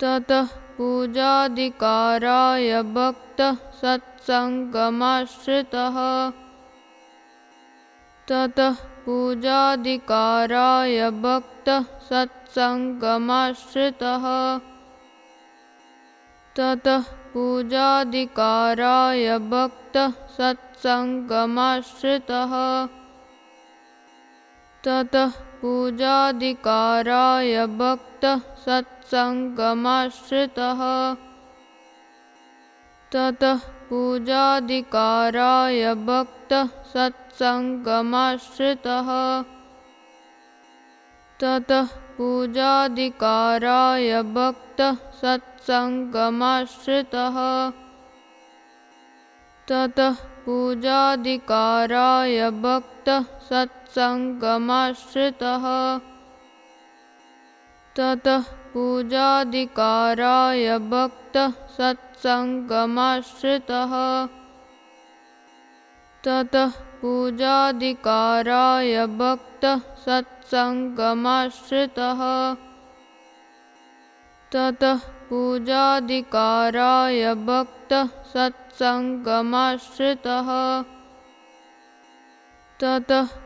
ततः पूजाधिकाराय भक्तः सत्सङ्गमाश्रितः ततः पूजाधिकाराय भक्तः सत्सङ्गमाश्रितः ततः पूजाधिकाराय ततः पूजाधिकाराय भक्तः सत्सङ्गमाश्रितः। ततः पूजाधिकाराय भक्तः सत्सङ्गमाश्रितः। ततः पूजाधिकाराय भक्तः सत्सङ्गमाश्रितः। ततः पूजाधिकाराय भक्तः सत्सङ्गमाश्रितः। ततः पूजाधिकाराय भक्तः सत्सङ्गमाश्रितः। ततः पूजाधिकाराय भक्तः सत्सङ्गमाश्रितः। ततः भक्तः सत्सङ्गमाश्रितः। ततः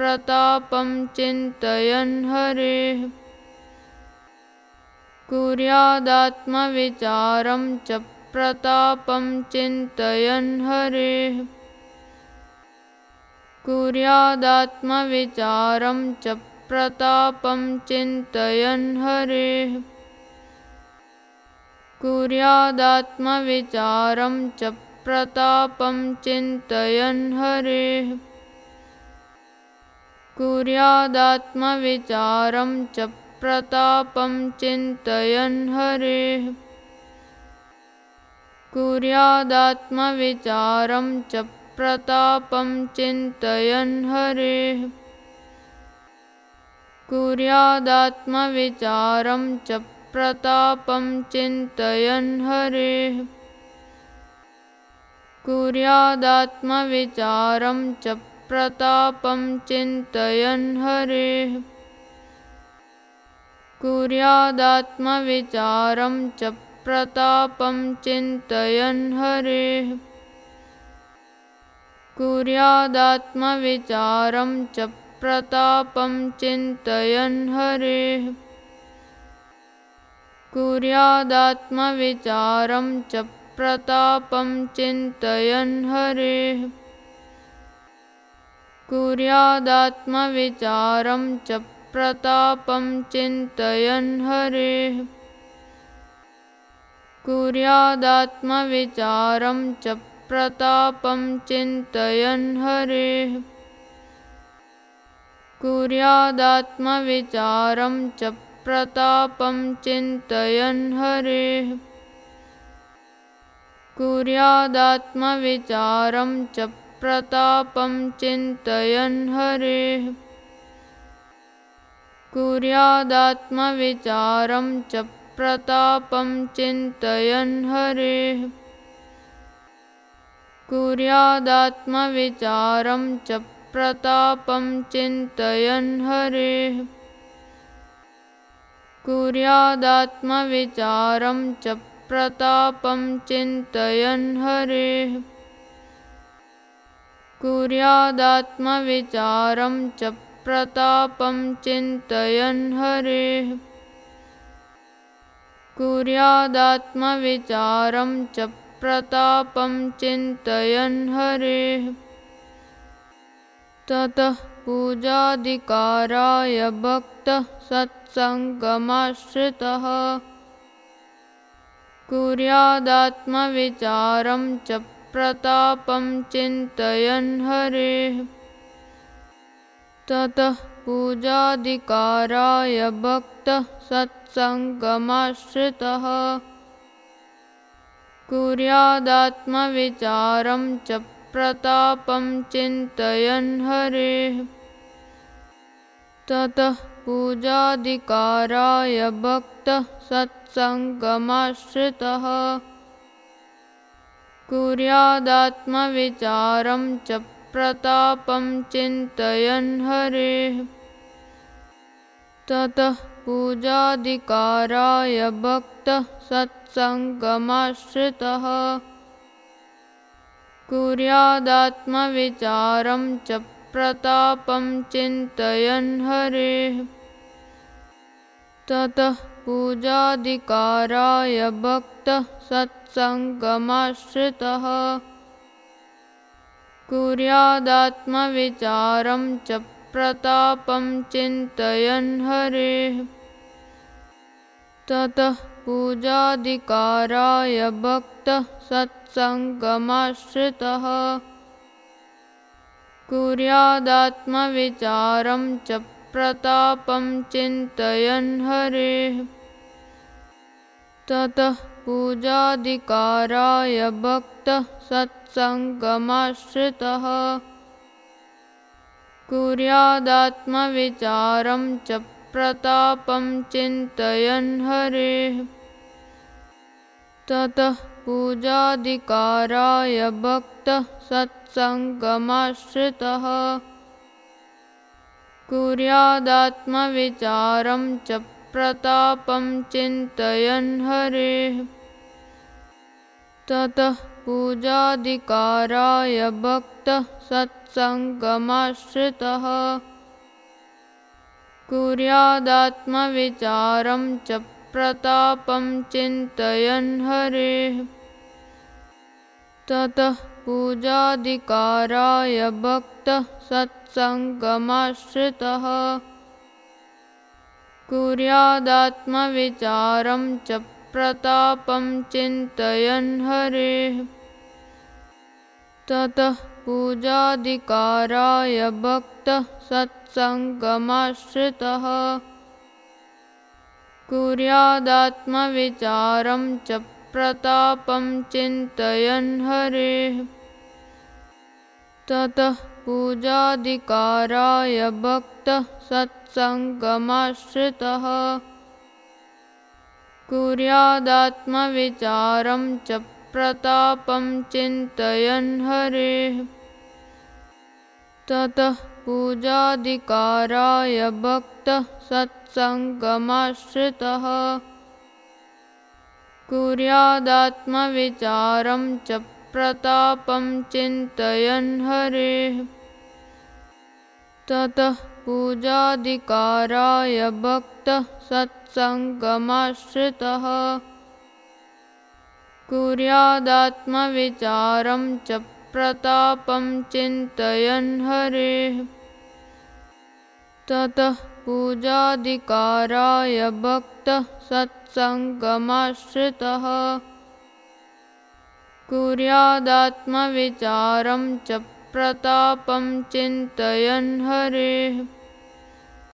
प्रतापं चिन्तयन् हरेः। कुर्यादात्मविचारं च प्रतापं चिन्तयन् हरेः। कुर्यादात्मविचारं च प्रतापं चिन्तयन् हरेः। कुर्यादात्मविचारं च प्रतापं चिन्तयन् हरेः कुर्यादात्मविचारं च प्रतापं चिन्तयन् हरेः। कुर्यादात्मविचारं च प्रतापं चिन्तयन् हरेः। कुर्यादात्मविचारं च प्रतापं चिन्तयन् हरेः। कुर्यादात्मविचारं च प्रतापं चिन्तयन् हरेः। कुर्यादात्मविचारं च प्रतापं चिन्तयन् हरेः। कुर्यादात्मविचारं च प्रतापं चिन्तयन् हरेः। कुर्यादात्मविचारं च प्रतापं चिन्तयन् हरेः कुर्यादात्मविचारं च प्रतापं चिन्तयन् हरेः। कुर्यादात्मविचारं च प्रतापं चिन्तयन् हरेः। कुर्यादात्मविचारं च प्रतापं चिन्तयन् हरेः। कुर्यादात्मविचारं च प्रतापं चिन्तयन् हरेः। कुर्यादात्मविचारं च प्रतापं चिन्तयन् हरेः। कुर्यादात्मविचारं च प्रतापं चिन्तयन् हरेः। कुर्यादात्मविचारं च प्रतापं चिन्तयन् हरेः कुर्यादात्मविचारं च प्रतापं चिन्तयन् हरेः। कुर्यादात्मविचारं च प्रतापं चिन्तयन् हरेः। ततः पूजाधिकाराय भक्तः सत्सङ्गमाश्रितः। कुर्यादात्मविचारं च प्रतापं चिन्तयन् हरेः। ततः पूजाधिकाराय भक्तः सत्सङ्गमाश्रितः। कुर्यादात्मविचारं च प्रतापं चिन्तयन् हरेः। ततः पूजाधिकाराय भक्तः सत्सङ्गमाश्रितः कुर्यादात्मविचारं च प्रतापं चिन्तयन् हरेः। ततः पूजाधिकाराय भक्तः सत्सङ्गमाश्रितः। कुर्यादात्मविचारं च प्रतापं चिन्तयन् हरेः। ततः पूजाधिकाराय भक्तः सत्सङ्गमाश्रितः। कुर्यादात्मविचारं च प्रतापं चिन्तयन् हरेः। ततः पूजाधिकाराय भक्तः सत्सङ्गमाश्रितः। कुर्यादात्मविचारं च प्रतापं चिन्तयन् हरेः। ततः पूजाधिकाराय भक्तः सत्सङ्गमाश्रितः कुर्यादात्मविचारं च प्रतापं चिन्तयन् हरेः। ततः पूजाधिकाराय भक्तः सत्सङ्गमाश्रितः कुर्यादात्मविचारं च प्रतापं चिन्तयन् हरेः ततः पूजाधिकाराय भक्तः कुर्यादात्मविचारं च प्रतापं चिन्तयन् हरेः। ततः पूजाधिकाराय भक्तः कुर्यादात्मविचारं च प्रतापं चिन्तयन् हरेः। ततः पूजाधिकाराय भक्तः सत्सङ्गमाश्रितः। कुर्यादात्मविचारं च प्रतापं चिन्तयन् हरेः। ततः पूजाधिकाराय भक्तः सत्सङ्गमाश्रितः कुर्यादात्मविचारं च प्रतापं चिन्तयन् हरेः। ततः पूजाधिकाराय भक्तः सत्सङ्गमाश्रितः। कुर्यादात्मविचारं च प्रतापं चिन्तयन् हरेः ततः पूजाधिकाराय भक्तः कुर्यादात्मविचारं च प्रतापं चिन्तयन् हरेः। ततः पूजाधिकाराय भक्तः कुर्यादात्मविचारं च प्रतापं चिन्तयन् हरेः